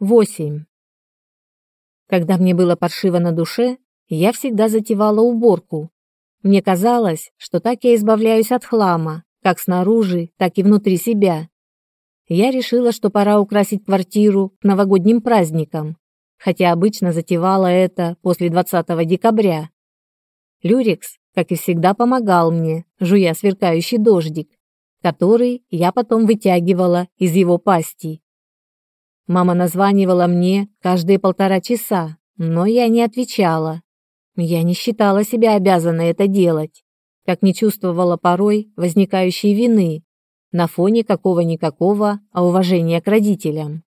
8. Когда мне было паршиво на душе, я всегда затевала уборку. Мне казалось, что так я избавляюсь от хлама, как снаружи, так и внутри себя. Я решила, что пора украсить квартиру к новогодним праздникам, хотя обычно затевала это после 20 декабря. Люрикс, как и всегда, помогал мне, жуя сверкающий дождик, который я потом вытягивала из его пасти. Мама названивала мне каждые полтора часа, но я не отвечала. Я не считала себя обязанной это делать, как не чувствовала порой возникающей вины на фоне какого-никакого, а уважения к родителям.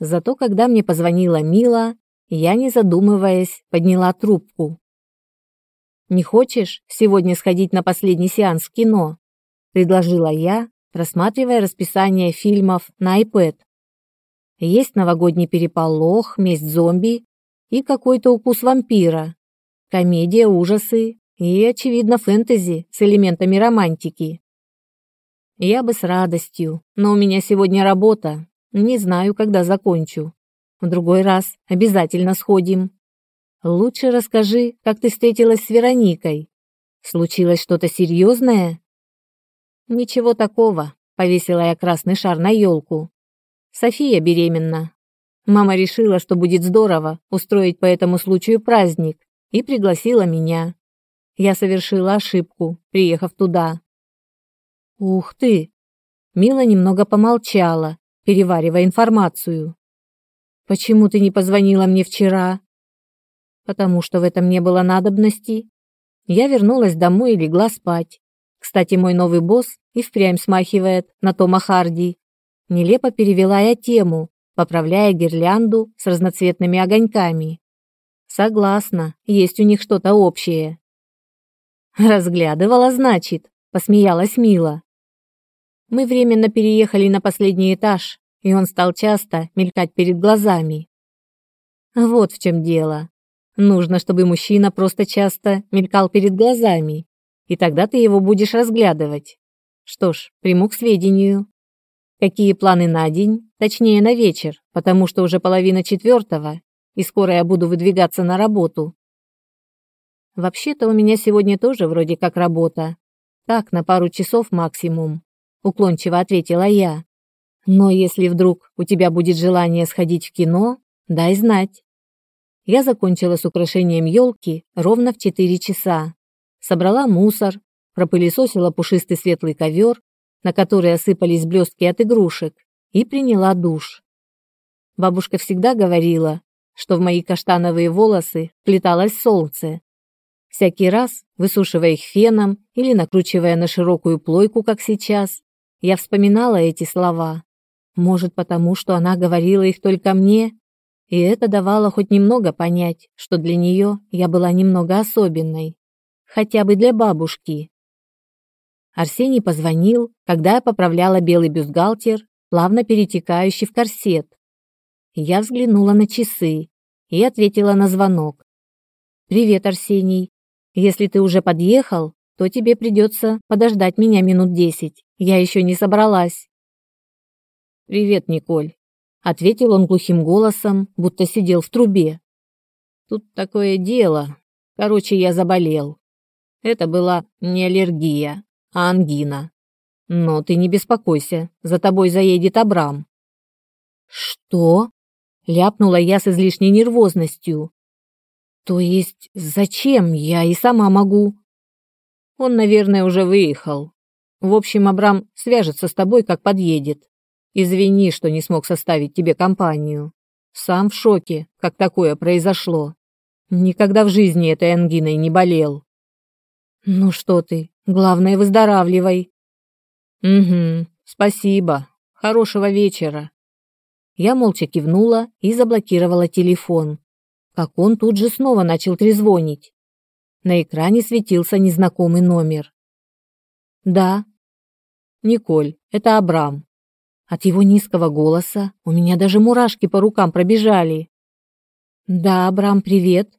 Зато когда мне позвонила Мила, я, не задумываясь, подняла трубку. «Не хочешь сегодня сходить на последний сеанс в кино?» – предложила я, рассматривая расписание фильмов на iPad. Есть новогодний переполох, месть зомби и какой-то укус вампира. Комедия, ужасы и, очевидно, фэнтези с элементами романтики. Я бы с радостью, но у меня сегодня работа. Не знаю, когда закончу. В другой раз обязательно сходим. Лучше расскажи, как ты встретилась с Вероникой. Случилось что-то серьезное? Ничего такого, повесила я красный шар на елку. София беременна. Мама решила, что будет здорово устроить по этому случаю праздник, и пригласила меня. Я совершила ошибку, приехав туда. Ух ты! Мила немного помолчала, переваривая информацию. Почему ты не позвонила мне вчера? Потому что в этом не было надобности. Я вернулась домой и легла спать. Кстати, мой новый босс и впрямь смахивает на Тома Харди. Нелепо перевела я тему, поправляя гирлянду с разноцветными огоньками. Согласна, есть у них что-то общее. Разглядывала, значит, посмеялась Мила. Мы временно переехали на последний этаж, и он стал часто мелькать перед глазами. Вот в чем дело. Нужно, чтобы мужчина просто часто мелькал перед глазами, и тогда ты его будешь разглядывать. Что ж, приму к сведению. Какие планы на день, точнее на вечер, потому что уже половина четвертого, и скоро я буду выдвигаться на работу. Вообще-то у меня сегодня тоже вроде как работа. Так, на пару часов максимум, уклончиво ответила я. Но если вдруг у тебя будет желание сходить в кино, дай знать. Я закончила с украшением елки ровно в четыре часа. Собрала мусор, пропылесосила пушистый светлый ковер на который осыпались блестки от игрушек, и приняла душ. Бабушка всегда говорила, что в мои каштановые волосы плеталось солнце. Всякий раз, высушивая их феном или накручивая на широкую плойку, как сейчас, я вспоминала эти слова. Может, потому что она говорила их только мне, и это давало хоть немного понять, что для нее я была немного особенной. Хотя бы для бабушки. Арсений позвонил, когда я поправляла белый бюстгальтер, плавно перетекающий в корсет. Я взглянула на часы и ответила на звонок. «Привет, Арсений. Если ты уже подъехал, то тебе придется подождать меня минут десять. Я еще не собралась». «Привет, Николь», — ответил он глухим голосом, будто сидел в трубе. «Тут такое дело. Короче, я заболел. Это была не аллергия, а ангина. Но ты не беспокойся, за тобой заедет Абрам. Что? ляпнула я с излишней нервозностью. То есть зачем? Я и сама могу. Он, наверное, уже выехал. В общем, Абрам свяжется с тобой, как подъедет. Извини, что не смог составить тебе компанию. Сам в шоке, как такое произошло. Никогда в жизни этой ангиной не болел. Ну что ты, Главное, выздоравливай. Угу, спасибо. Хорошего вечера. Я молча кивнула и заблокировала телефон. Как он тут же снова начал трезвонить. На экране светился незнакомый номер. Да. Николь, это Абрам. От его низкого голоса у меня даже мурашки по рукам пробежали. Да, Абрам, привет.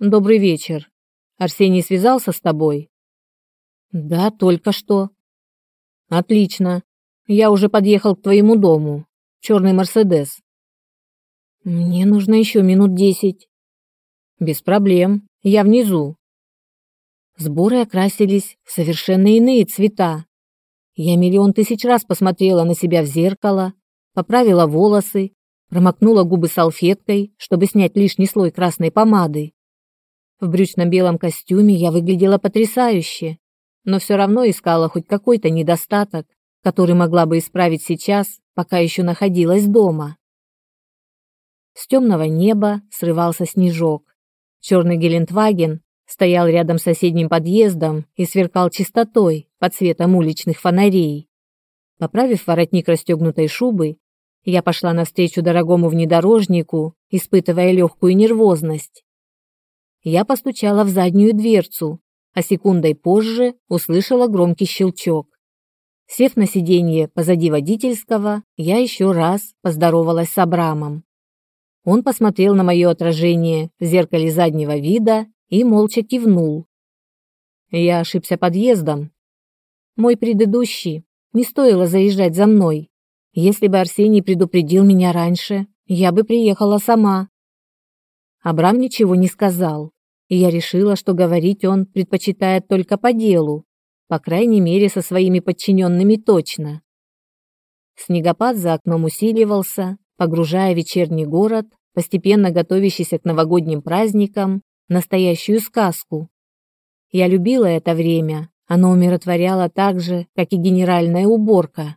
Добрый вечер. Арсений связался с тобой? Да, только что. Отлично. Я уже подъехал к твоему дому. Черный Мерседес. Мне нужно еще минут десять. Без проблем. Я внизу. Сборы окрасились в совершенно иные цвета. Я миллион тысяч раз посмотрела на себя в зеркало, поправила волосы, промокнула губы салфеткой, чтобы снять лишний слой красной помады. В брючном белом костюме я выглядела потрясающе, но все равно искала хоть какой-то недостаток, который могла бы исправить сейчас, пока еще находилась дома. С темного неба срывался снежок. Черный Гелендваген стоял рядом с соседним подъездом и сверкал чистотой под светом уличных фонарей. Поправив воротник расстегнутой шубы, я пошла навстречу дорогому внедорожнику, испытывая легкую нервозность. Я постучала в заднюю дверцу, а секундой позже услышала громкий щелчок. Сев на сиденье позади водительского, я еще раз поздоровалась с Абрамом. Он посмотрел на мое отражение в зеркале заднего вида и молча кивнул. Я ошибся подъездом. Мой предыдущий. Не стоило заезжать за мной. Если бы Арсений предупредил меня раньше, я бы приехала сама. Абрам ничего не сказал, и я решила, что говорить он предпочитает только по делу, по крайней мере, со своими подчиненными точно. Снегопад за окном усиливался, погружая вечерний город, постепенно готовящийся к новогодним праздникам, настоящую сказку. Я любила это время, оно умиротворяло так же, как и генеральная уборка.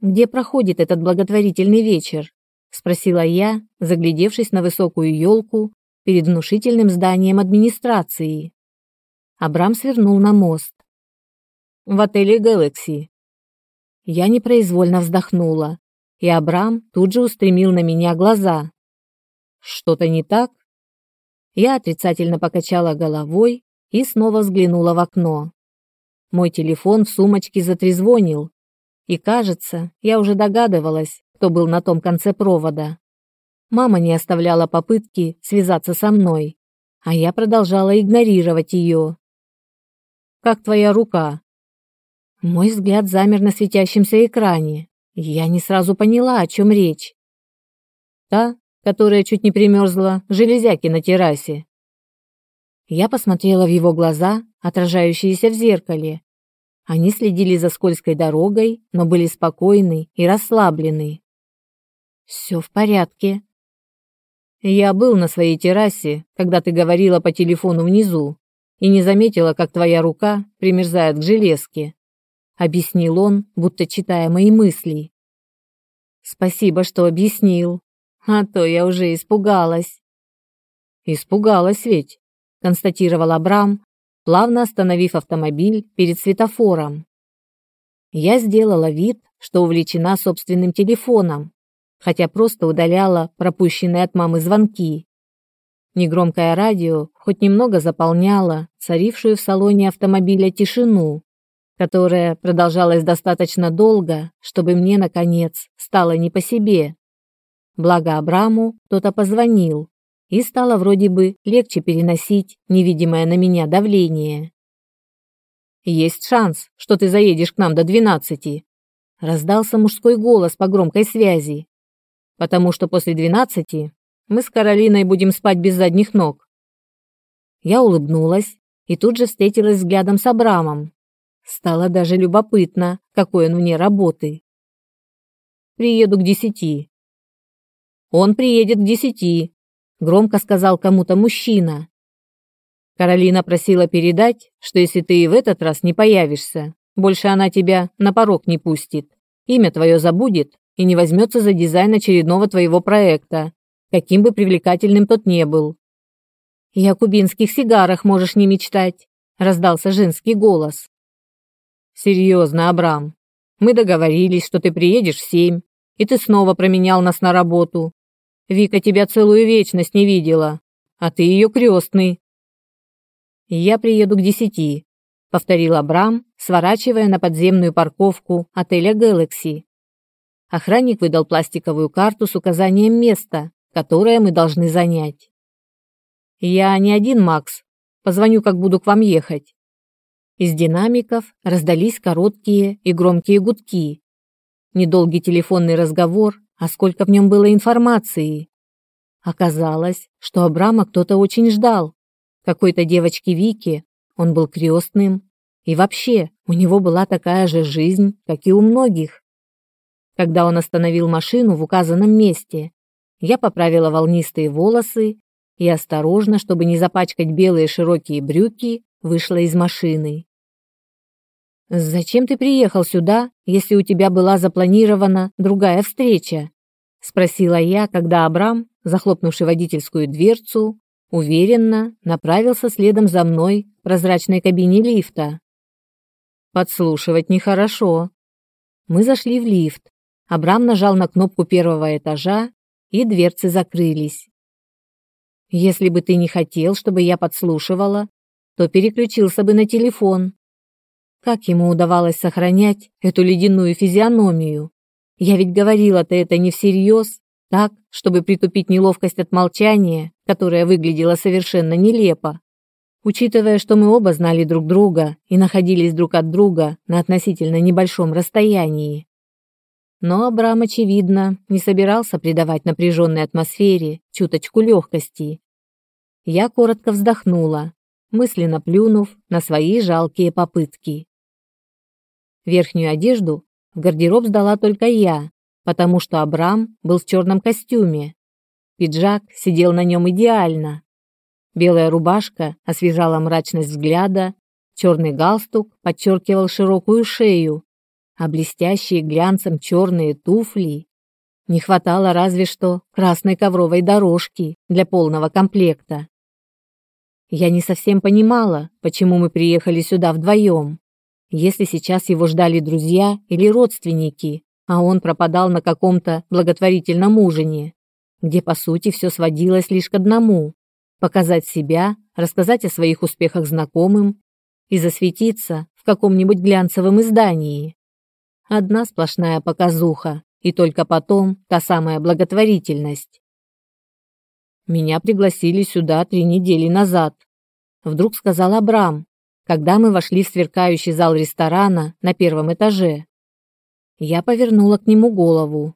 «Где проходит этот благотворительный вечер?» – спросила я, заглядевшись на высокую елку перед внушительным зданием администрации. Абрам свернул на мост. «В отеле Galaxy». Я непроизвольно вздохнула, и Абрам тут же устремил на меня глаза. «Что-то не так?» Я отрицательно покачала головой и снова взглянула в окно. Мой телефон в сумочке затрезвонил, и, кажется, я уже догадывалась, кто был на том конце провода. Мама не оставляла попытки связаться со мной, а я продолжала игнорировать ее. «Как твоя рука?» Мой взгляд замер на светящемся экране. Я не сразу поняла, о чем речь. Та, которая чуть не примерзла железяки на террасе. Я посмотрела в его глаза, отражающиеся в зеркале. Они следили за скользкой дорогой, но были спокойны и расслаблены. Все в порядке. Я был на своей террасе, когда ты говорила по телефону внизу, и не заметила, как твоя рука примерзает к железке. Объяснил он, будто читая мои мысли. Спасибо, что объяснил. А то я уже испугалась. Испугалась ведь, констатировал Абрам, плавно остановив автомобиль перед светофором. Я сделала вид, что увлечена собственным телефоном, хотя просто удаляла пропущенные от мамы звонки. Негромкое радио хоть немного заполняло царившую в салоне автомобиля тишину, которая продолжалась достаточно долго, чтобы мне, наконец, стало не по себе. Благо Абраму кто-то позвонил, и стало вроде бы легче переносить невидимое на меня давление. «Есть шанс, что ты заедешь к нам до двенадцати», — раздался мужской голос по громкой связи. «Потому что после двенадцати мы с Каролиной будем спать без задних ног». Я улыбнулась и тут же встретилась взглядом с Абрамом. Стало даже любопытно, какой он вне работы. «Приеду к десяти», он приедет к десяти, громко сказал кому-то мужчина. Каролина просила передать, что если ты и в этот раз не появишься, больше она тебя на порог не пустит. Имя твое забудет и не возьмется за дизайн очередного твоего проекта, каким бы привлекательным тот не был. «И о кубинских сигарах можешь не мечтать», — раздался женский голос. «Серьезно, Абрам, мы договорились, что ты приедешь в семь, и ты снова променял нас на работу. Вика тебя целую вечность не видела, а ты ее крестный. Я приеду к десяти, повторил Абрам, сворачивая на подземную парковку отеля Galaxy. Охранник выдал пластиковую карту с указанием места, которое мы должны занять. Я не один, Макс. Позвоню, как буду к вам ехать. Из динамиков раздались короткие и громкие гудки. Недолгий телефонный разговор а сколько в нем было информации. Оказалось, что Абрама кто-то очень ждал. Какой-то девочки Вики, он был крестным. И вообще, у него была такая же жизнь, как и у многих. Когда он остановил машину в указанном месте, я поправила волнистые волосы и осторожно, чтобы не запачкать белые широкие брюки, вышла из машины. «Зачем ты приехал сюда, если у тебя была запланирована другая встреча?» — спросила я, когда Абрам, захлопнувший водительскую дверцу, уверенно направился следом за мной в прозрачной кабине лифта. Подслушивать нехорошо. Мы зашли в лифт. Абрам нажал на кнопку первого этажа, и дверцы закрылись. Если бы ты не хотел, чтобы я подслушивала, то переключился бы на телефон, как ему удавалось сохранять эту ледяную физиономию? Я ведь говорила-то это не всерьез, так, чтобы притупить неловкость от молчания, которое выглядело совершенно нелепо. Учитывая, что мы оба знали друг друга и находились друг от друга на относительно небольшом расстоянии. Но Абрам, очевидно, не собирался придавать напряженной атмосфере чуточку легкости. Я коротко вздохнула, мысленно плюнув на свои жалкие попытки. Верхнюю одежду в гардероб сдала только я, потому что Абрам был в черном костюме. Пиджак сидел на нем идеально. Белая рубашка освежала мрачность взгляда, черный галстук подчеркивал широкую шею, а блестящие глянцем черные туфли не хватало разве что красной ковровой дорожки для полного комплекта. Я не совсем понимала, почему мы приехали сюда вдвоем. Если сейчас его ждали друзья или родственники, а он пропадал на каком-то благотворительном ужине, где по сути все сводилось лишь к одному – показать себя, рассказать о своих успехах знакомым и засветиться в каком-нибудь глянцевом издании. Одна сплошная показуха, и только потом та самая благотворительность. Меня пригласили сюда три недели назад. Вдруг сказал Абрам, когда мы вошли в сверкающий зал ресторана на первом этаже. Я повернула к нему голову.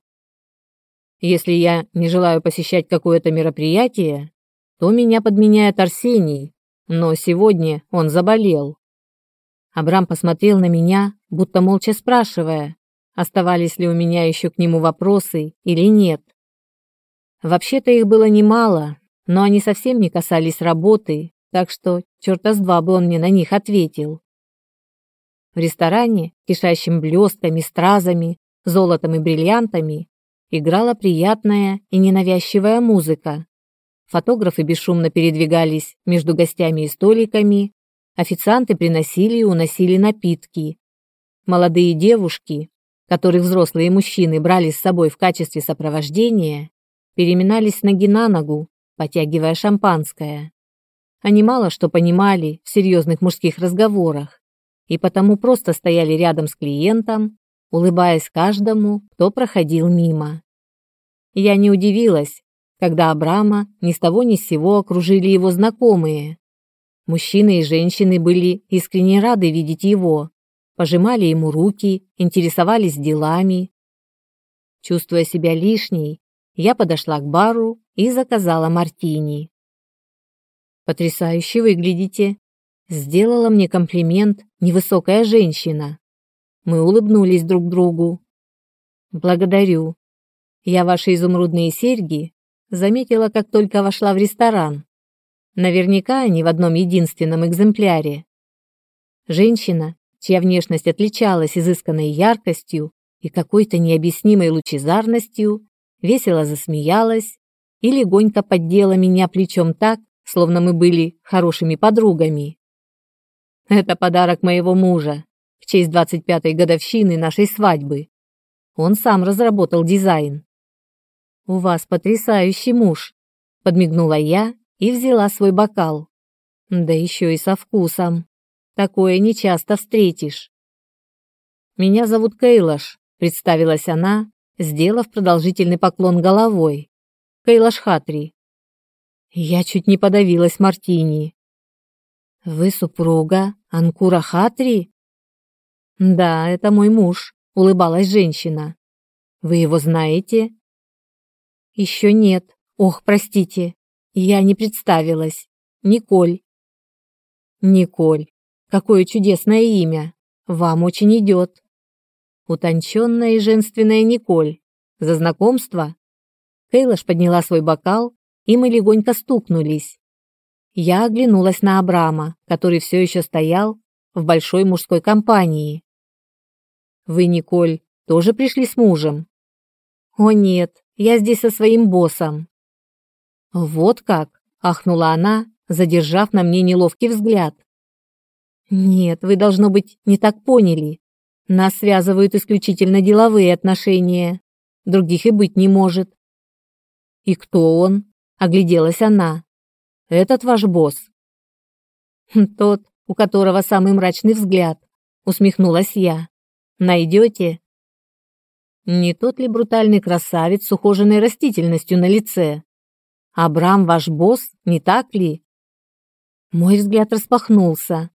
Если я не желаю посещать какое-то мероприятие, то меня подменяет Арсений, но сегодня он заболел. Абрам посмотрел на меня, будто молча спрашивая, оставались ли у меня еще к нему вопросы или нет. Вообще-то их было немало, но они совсем не касались работы, так что черта с два бы он мне на них ответил. В ресторане, кишащем блестками, стразами, золотом и бриллиантами, играла приятная и ненавязчивая музыка. Фотографы бесшумно передвигались между гостями и столиками, официанты приносили и уносили напитки. Молодые девушки, которых взрослые мужчины брали с собой в качестве сопровождения, переминались ноги на ногу, потягивая шампанское. Они мало что понимали в серьезных мужских разговорах и потому просто стояли рядом с клиентом, улыбаясь каждому, кто проходил мимо. Я не удивилась, когда Абрама ни с того ни с сего окружили его знакомые. Мужчины и женщины были искренне рады видеть его, пожимали ему руки, интересовались делами. Чувствуя себя лишней, я подошла к бару и заказала мартини. Потрясающе выглядите. Сделала мне комплимент невысокая женщина. Мы улыбнулись друг другу. Благодарю. Я ваши изумрудные серьги заметила, как только вошла в ресторан. Наверняка они в одном единственном экземпляре. Женщина, чья внешность отличалась изысканной яркостью и какой-то необъяснимой лучезарностью, весело засмеялась и легонько поддела меня плечом так, словно мы были хорошими подругами. Это подарок моего мужа в честь 25-й годовщины нашей свадьбы. Он сам разработал дизайн. У вас потрясающий муж, подмигнула я и взяла свой бокал. Да еще и со вкусом. Такое не часто встретишь. Меня зовут Кейлаш, представилась она, сделав продолжительный поклон головой. Кейлаш Хатри, я чуть не подавилась мартини. Вы супруга Анкура Хатри? Да, это мой муж, улыбалась женщина. Вы его знаете? Еще нет. Ох, простите. Я не представилась. Николь. Николь. Какое чудесное имя. Вам очень идет. Утонченная и женственная Николь. За знакомство. Кейлаш подняла свой бокал, и мы легонько стукнулись. Я оглянулась на Абрама, который все еще стоял в большой мужской компании. Вы, Николь, тоже пришли с мужем? О нет, я здесь со своим боссом. Вот как, ахнула она, задержав на мне неловкий взгляд. Нет, вы должно быть не так поняли. Нас связывают исключительно деловые отношения. Других и быть не может. И кто он? огляделась она. Этот ваш босс. Тот, у которого самый мрачный взгляд, усмехнулась я. Найдете? Не тот ли брутальный красавец с ухоженной растительностью на лице? Абрам ваш босс, не так ли? Мой взгляд распахнулся.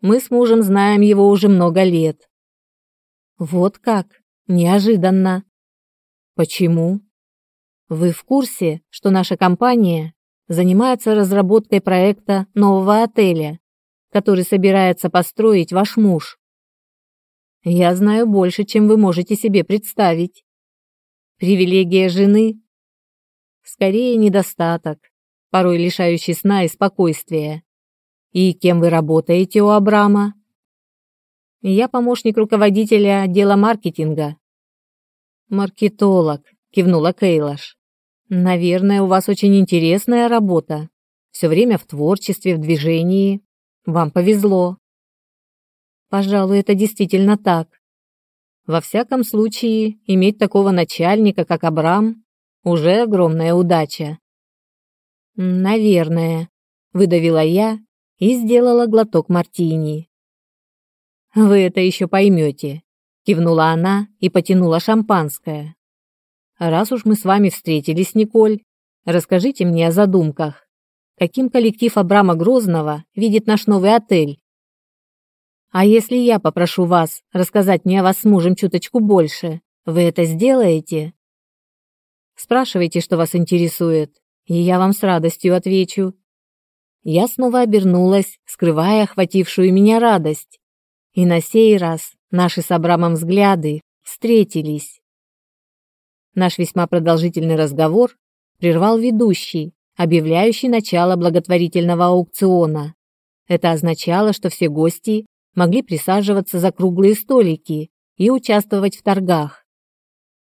Мы с мужем знаем его уже много лет. Вот как? Неожиданно. Почему? Вы в курсе, что наша компания занимается разработкой проекта нового отеля, который собирается построить ваш муж? Я знаю больше, чем вы можете себе представить. Привилегия жены скорее недостаток, порой лишающий сна и спокойствия. И кем вы работаете у Абрама? Я помощник руководителя отдела маркетинга. Маркетолог, кивнула Кейлаш. Наверное, у вас очень интересная работа. Все время в творчестве, в движении. Вам повезло. Пожалуй, это действительно так. Во всяком случае, иметь такого начальника, как Абрам, уже огромная удача. Наверное, выдавила я и сделала глоток мартини. Вы это еще поймете, кивнула она и потянула шампанское. Раз уж мы с вами встретились, Николь, расскажите мне о задумках. Каким коллектив Абрама Грозного видит наш новый отель? А если я попрошу вас рассказать мне о вас с мужем чуточку больше, вы это сделаете? Спрашивайте, что вас интересует, и я вам с радостью отвечу. Я снова обернулась, скрывая охватившую меня радость. И на сей раз наши с Абрамом взгляды встретились. Наш весьма продолжительный разговор прервал ведущий, объявляющий начало благотворительного аукциона. Это означало, что все гости могли присаживаться за круглые столики и участвовать в торгах.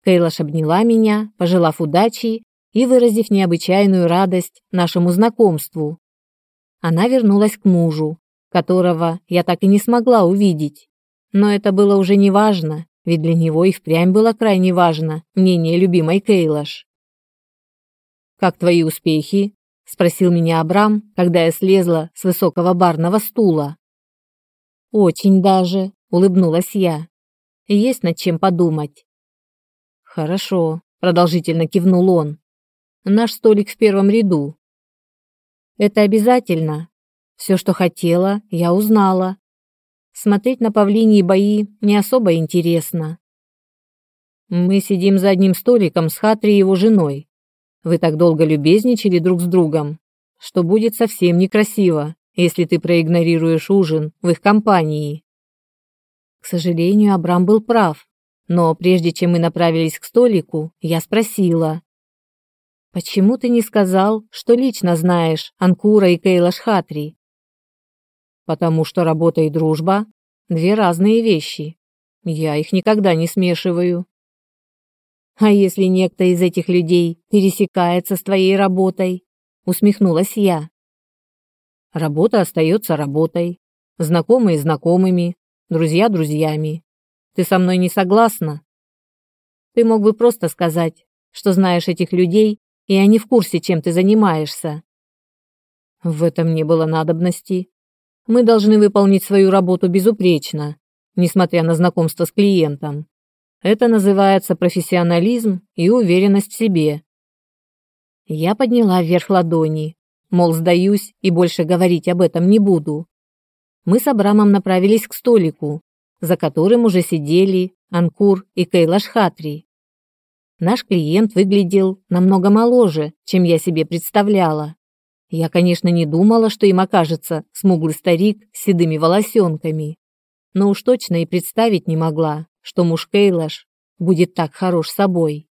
Кейлаш обняла меня, пожелав удачи и выразив необычайную радость нашему знакомству. Она вернулась к мужу, которого я так и не смогла увидеть. Но это было уже не важно, ведь для него и впрямь было крайне важно мнение любимой Кейлаш. «Как твои успехи?» – спросил меня Абрам, когда я слезла с высокого барного стула. «Очень даже», – улыбнулась я. «Есть над чем подумать». «Хорошо», – продолжительно кивнул он. «Наш столик в первом ряду». «Это обязательно. Все, что хотела, я узнала. Смотреть на павлиньи бои не особо интересно. Мы сидим за одним столиком с Хатри и его женой. Вы так долго любезничали друг с другом, что будет совсем некрасиво, если ты проигнорируешь ужин в их компании. К сожалению, Абрам был прав, но прежде чем мы направились к столику, я спросила: "Почему ты не сказал, что лично знаешь Анкура и Кейла Шхатри?" потому что работа и дружба – две разные вещи. Я их никогда не смешиваю. А если некто из этих людей пересекается с твоей работой? Усмехнулась я. Работа остается работой, знакомые знакомыми, друзья друзьями. Ты со мной не согласна? Ты мог бы просто сказать, что знаешь этих людей, и они в курсе, чем ты занимаешься. В этом не было надобности. Мы должны выполнить свою работу безупречно, несмотря на знакомство с клиентом. Это называется профессионализм и уверенность в себе. Я подняла вверх ладони, мол, сдаюсь и больше говорить об этом не буду. Мы с Абрамом направились к столику, за которым уже сидели Анкур и Кейлаш Хатри. Наш клиент выглядел намного моложе, чем я себе представляла. Я, конечно, не думала, что им окажется смуглый старик с седыми волосенками, но уж точно и представить не могла, что муж Кейлаш будет так хорош собой.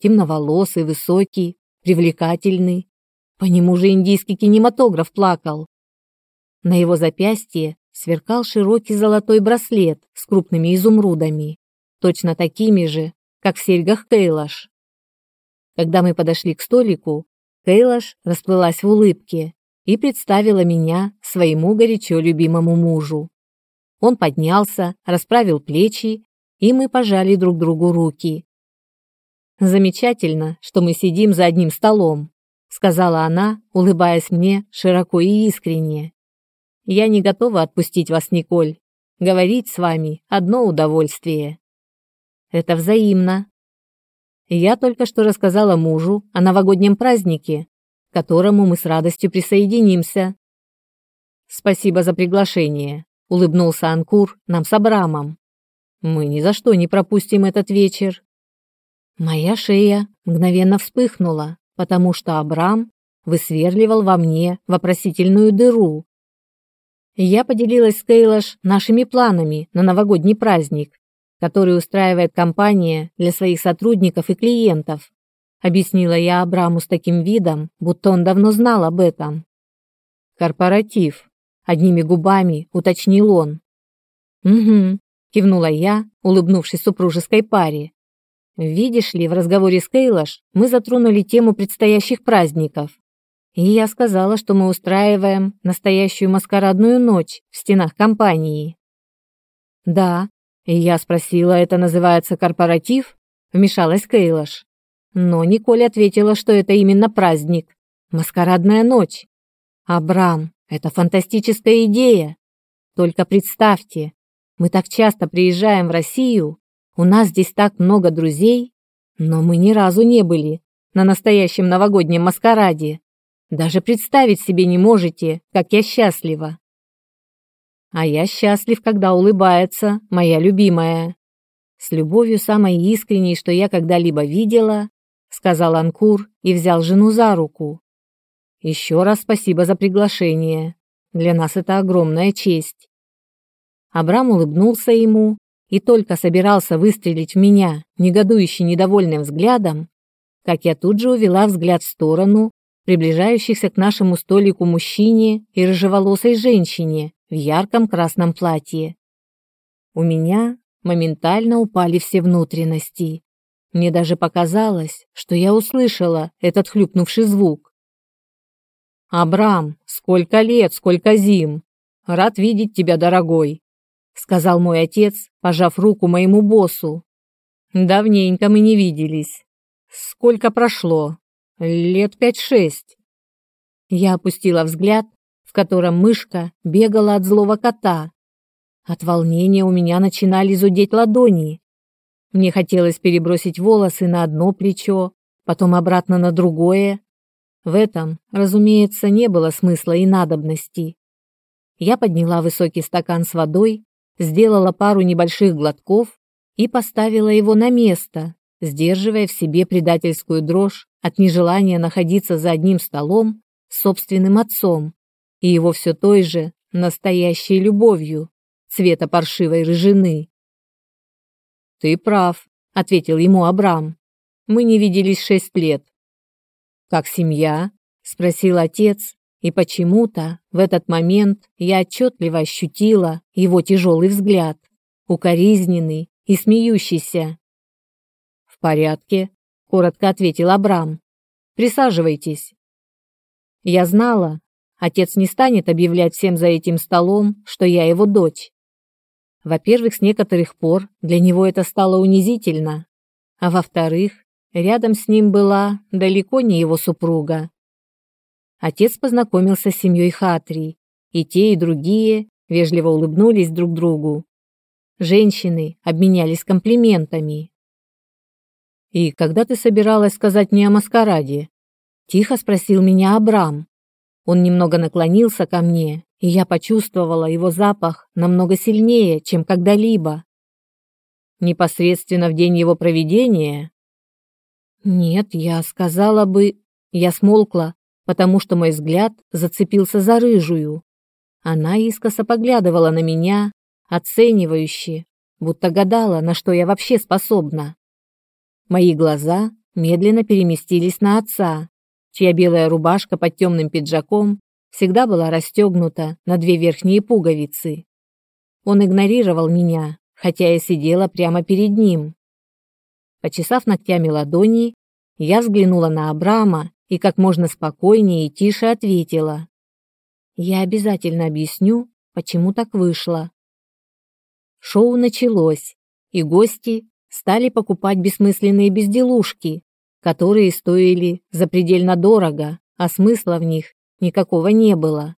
Темноволосый, высокий, привлекательный. По нему же индийский кинематограф плакал. На его запястье сверкал широкий золотой браслет с крупными изумрудами, точно такими же, как в серьгах Кейлаш. Когда мы подошли к столику, Кейлаш расплылась в улыбке и представила меня своему горячо любимому мужу. Он поднялся, расправил плечи, и мы пожали друг другу руки. Замечательно, что мы сидим за одним столом, сказала она, улыбаясь мне широко и искренне. Я не готова отпустить вас, Николь. Говорить с вами одно удовольствие. Это взаимно. Я только что рассказала мужу о новогоднем празднике, к которому мы с радостью присоединимся. Спасибо за приглашение, улыбнулся Анкур нам с Абрамом. Мы ни за что не пропустим этот вечер. Моя шея мгновенно вспыхнула, потому что Абрам высверливал во мне вопросительную дыру. Я поделилась с Кейлаш нашими планами на новогодний праздник, который устраивает компания для своих сотрудников и клиентов. Объяснила я Абраму с таким видом, будто он давно знал об этом. Корпоратив, одними губами уточнил он. Угу, кивнула я, улыбнувшись супружеской паре. Видишь ли, в разговоре с Кейлаш мы затронули тему предстоящих праздников. И я сказала, что мы устраиваем настоящую маскарадную ночь в стенах компании. Да, и я спросила, это называется корпоратив? Вмешалась Кейлаш. Но Николь ответила, что это именно праздник, маскарадная ночь. Абрам, это фантастическая идея. Только представьте, мы так часто приезжаем в Россию, у нас здесь так много друзей, но мы ни разу не были на настоящем новогоднем маскараде. Даже представить себе не можете, как я счастлива. А я счастлив, когда улыбается моя любимая. С любовью самой искренней, что я когда-либо видела, сказал Анкур и взял жену за руку. Еще раз спасибо за приглашение. Для нас это огромная честь. Абрам улыбнулся ему и только собирался выстрелить в меня негодующе недовольным взглядом, как я тут же увела взгляд в сторону приближающихся к нашему столику мужчине и рыжеволосой женщине в ярком красном платье. У меня моментально упали все внутренности. Мне даже показалось, что я услышала этот хлюпнувший звук. «Абрам, сколько лет, сколько зим! Рад видеть тебя, дорогой!» сказал мой отец, пожав руку моему боссу. Давненько мы не виделись. Сколько прошло? Лет пять-шесть. Я опустила взгляд, в котором мышка бегала от злого кота. От волнения у меня начинали зудеть ладони. Мне хотелось перебросить волосы на одно плечо, потом обратно на другое. В этом, разумеется, не было смысла и надобности. Я подняла высокий стакан с водой сделала пару небольших глотков и поставила его на место, сдерживая в себе предательскую дрожь от нежелания находиться за одним столом с собственным отцом и его все той же настоящей любовью цвета паршивой рыжины. «Ты прав», — ответил ему Абрам. «Мы не виделись шесть лет». «Как семья?» — спросил отец, и почему-то в этот момент я отчетливо ощутила его тяжелый взгляд, укоризненный и смеющийся. «В порядке», — коротко ответил Абрам. «Присаживайтесь». Я знала, отец не станет объявлять всем за этим столом, что я его дочь. Во-первых, с некоторых пор для него это стало унизительно, а во-вторых, рядом с ним была далеко не его супруга, Отец познакомился с семьей Хатри, и те, и другие вежливо улыбнулись друг другу. Женщины обменялись комплиментами. «И когда ты собиралась сказать мне о маскараде?» Тихо спросил меня Абрам. Он немного наклонился ко мне, и я почувствовала его запах намного сильнее, чем когда-либо. Непосредственно в день его проведения? Нет, я сказала бы... Я смолкла, потому что мой взгляд зацепился за рыжую. Она искоса поглядывала на меня, оценивающе, будто гадала, на что я вообще способна. Мои глаза медленно переместились на отца, чья белая рубашка под темным пиджаком всегда была расстегнута на две верхние пуговицы. Он игнорировал меня, хотя я сидела прямо перед ним. Почесав ногтями ладони, я взглянула на Абрама и как можно спокойнее и тише ответила. Я обязательно объясню, почему так вышло. Шоу началось, и гости стали покупать бессмысленные безделушки, которые стоили запредельно дорого, а смысла в них никакого не было.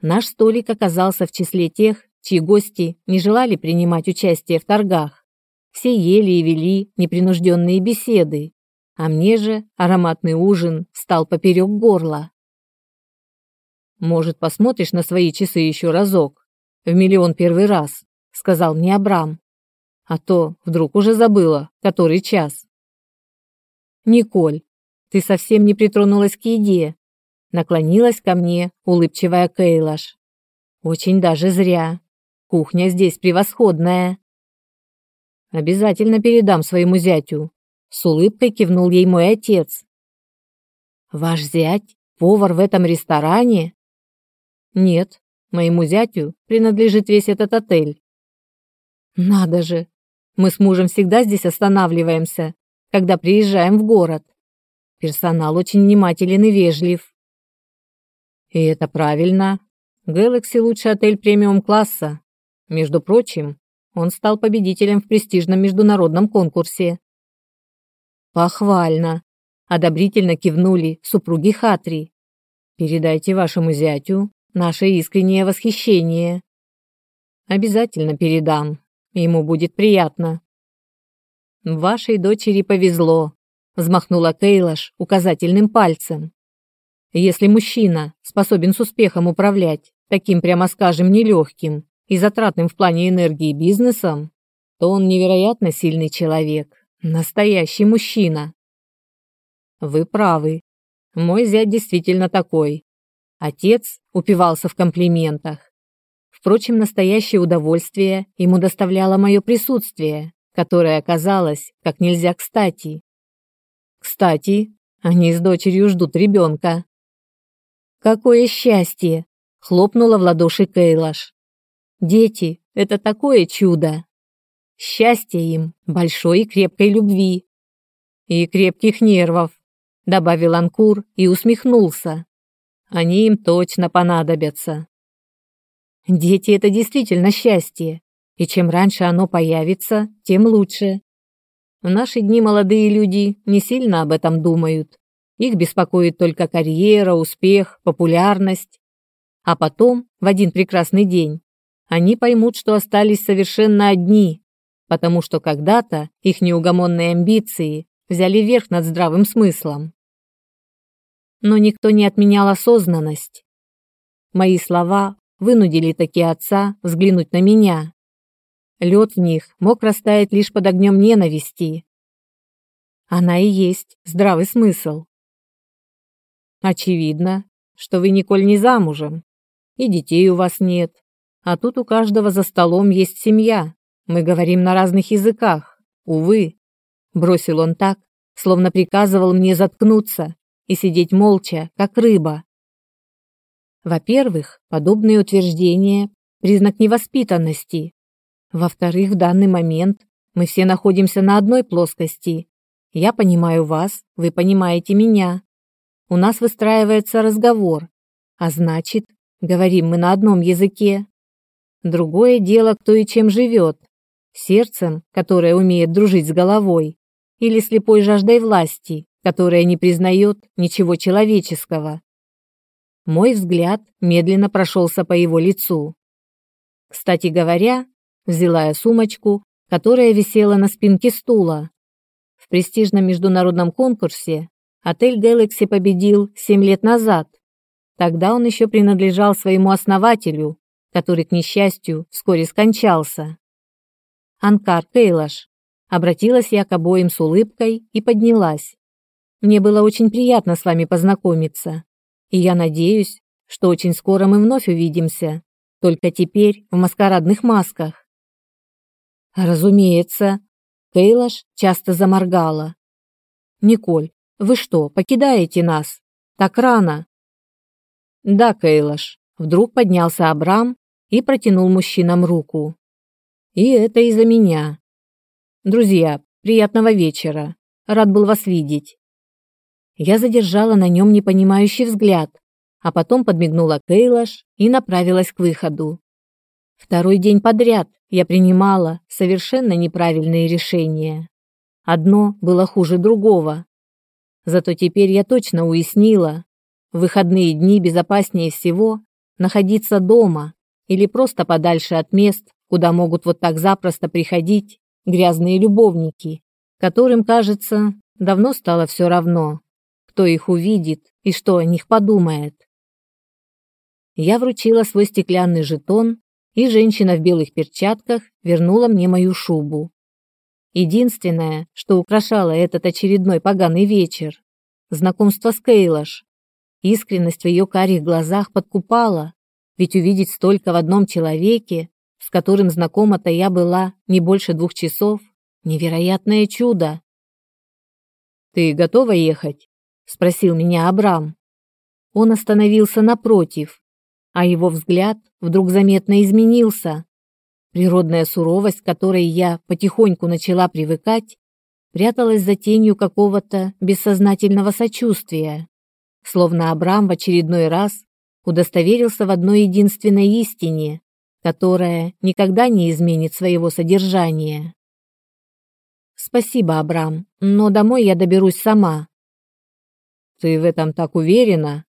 Наш столик оказался в числе тех, чьи гости не желали принимать участие в торгах. Все ели и вели непринужденные беседы, а мне же ароматный ужин стал поперек горла. «Может, посмотришь на свои часы еще разок? В миллион первый раз», — сказал мне Абрам. «А то вдруг уже забыла, который час». «Николь, ты совсем не притронулась к еде», — наклонилась ко мне улыбчивая Кейлаш. «Очень даже зря. Кухня здесь превосходная». «Обязательно передам своему зятю», — с улыбкой кивнул ей мой отец. «Ваш зять? Повар в этом ресторане?» Нет, моему зятю принадлежит весь этот отель. Надо же, мы с мужем всегда здесь останавливаемся, когда приезжаем в город. Персонал очень внимателен и вежлив. И это правильно. Galaxy лучший отель премиум-класса. Между прочим, он стал победителем в престижном международном конкурсе. Похвально. Одобрительно кивнули супруги Хатри. Передайте вашему зятю, наше искреннее восхищение. Обязательно передам. Ему будет приятно. Вашей дочери повезло, взмахнула Кейлаш указательным пальцем. Если мужчина способен с успехом управлять таким, прямо скажем, нелегким и затратным в плане энергии бизнесом, то он невероятно сильный человек, настоящий мужчина. Вы правы. Мой зять действительно такой. Отец упивался в комплиментах. Впрочем, настоящее удовольствие ему доставляло мое присутствие, которое оказалось как нельзя кстати. Кстати, они с дочерью ждут ребенка. Какое счастье! Хлопнула в ладоши Кейлаш. Дети — это такое чудо. Счастье им, большой и крепкой любви. И крепких нервов, добавил Анкур и усмехнулся. Они им точно понадобятся. Дети — это действительно счастье, и чем раньше оно появится, тем лучше. В наши дни молодые люди не сильно об этом думают. Их беспокоит только карьера, успех, популярность. А потом, в один прекрасный день, они поймут, что остались совершенно одни, потому что когда-то их неугомонные амбиции взяли верх над здравым смыслом но никто не отменял осознанность. Мои слова вынудили таки отца взглянуть на меня. Лед в них мог растаять лишь под огнем ненависти. Она и есть здравый смысл. Очевидно, что вы, Николь, не замужем, и детей у вас нет, а тут у каждого за столом есть семья. Мы говорим на разных языках. Увы, бросил он так, словно приказывал мне заткнуться и сидеть молча, как рыба. Во-первых, подобные утверждения – признак невоспитанности. Во-вторых, в данный момент мы все находимся на одной плоскости. Я понимаю вас, вы понимаете меня. У нас выстраивается разговор, а значит, говорим мы на одном языке. Другое дело, кто и чем живет. Сердцем, которое умеет дружить с головой, или слепой жаждой власти, которая не признает ничего человеческого. Мой взгляд медленно прошелся по его лицу. Кстати говоря, взяла я сумочку, которая висела на спинке стула. В престижном международном конкурсе отель Galaxy победил 7 лет назад. Тогда он еще принадлежал своему основателю, который, к несчастью, вскоре скончался. Анкар Кейлаш, Обратилась я к обоим с улыбкой и поднялась. Мне было очень приятно с вами познакомиться. И я надеюсь, что очень скоро мы вновь увидимся, только теперь в маскарадных масках. Разумеется, Кейлаш часто заморгала. Николь, вы что, покидаете нас? Так рано. Да, Кейлаш. Вдруг поднялся Абрам и протянул мужчинам руку. И это из-за меня. Друзья, приятного вечера. Рад был вас видеть. Я задержала на нем непонимающий взгляд, а потом подмигнула Кейлаш и направилась к выходу. Второй день подряд я принимала совершенно неправильные решения. Одно было хуже другого. Зато теперь я точно уяснила, в выходные дни безопаснее всего находиться дома или просто подальше от мест, куда могут вот так запросто приходить грязные любовники, которым, кажется, давно стало все равно, кто их увидит и что о них подумает. Я вручила свой стеклянный жетон, и женщина в белых перчатках вернула мне мою шубу. Единственное, что украшало этот очередной поганый вечер знакомство с Кейлаш. Искренность в ее карих глазах подкупала, ведь увидеть столько в одном человеке, с которым знакома-то я была не больше двух часов, невероятное чудо. Ты готова ехать? Спросил меня Абрам. Он остановился напротив, а его взгляд вдруг заметно изменился. Природная суровость, к которой я потихоньку начала привыкать, пряталась за тенью какого-то бессознательного сочувствия, словно Абрам в очередной раз удостоверился в одной единственной истине, которая никогда не изменит своего содержания. Спасибо, Абрам, но домой я доберусь сама. Ты в этом так уверена?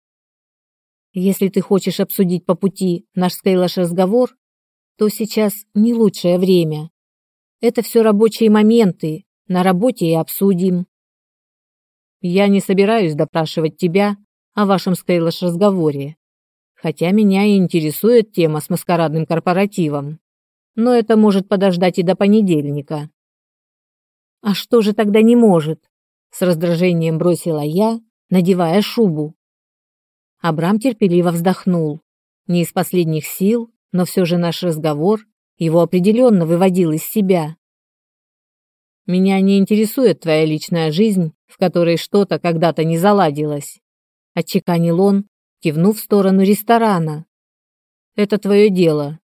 Если ты хочешь обсудить по пути наш с разговор, то сейчас не лучшее время. Это все рабочие моменты, на работе и обсудим. Я не собираюсь допрашивать тебя о вашем с разговоре, хотя меня и интересует тема с маскарадным корпоративом. Но это может подождать и до понедельника. А что же тогда не может? С раздражением бросила я, надевая шубу. Абрам терпеливо вздохнул. Не из последних сил, но все же наш разговор его определенно выводил из себя. Меня не интересует твоя личная жизнь, в которой что-то когда-то не заладилось, отчеканил он, кивнув в сторону ресторана. Это твое дело.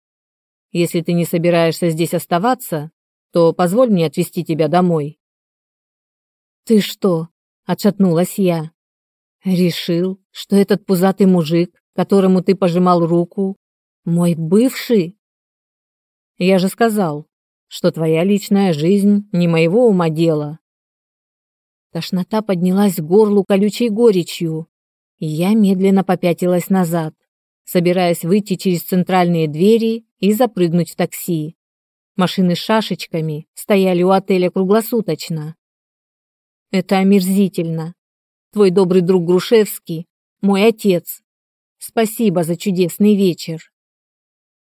Если ты не собираешься здесь оставаться, то позволь мне отвезти тебя домой. Ты что? отшатнулась я. Решил, что этот пузатый мужик, которому ты пожимал руку, мой бывший? Я же сказал, что твоя личная жизнь не моего ума дело. Тошнота поднялась к горлу колючей горечью, и я медленно попятилась назад, собираясь выйти через центральные двери и запрыгнуть в такси. Машины с шашечками стояли у отеля круглосуточно. Это омерзительно. Твой добрый друг Грушевский, мой отец. Спасибо за чудесный вечер.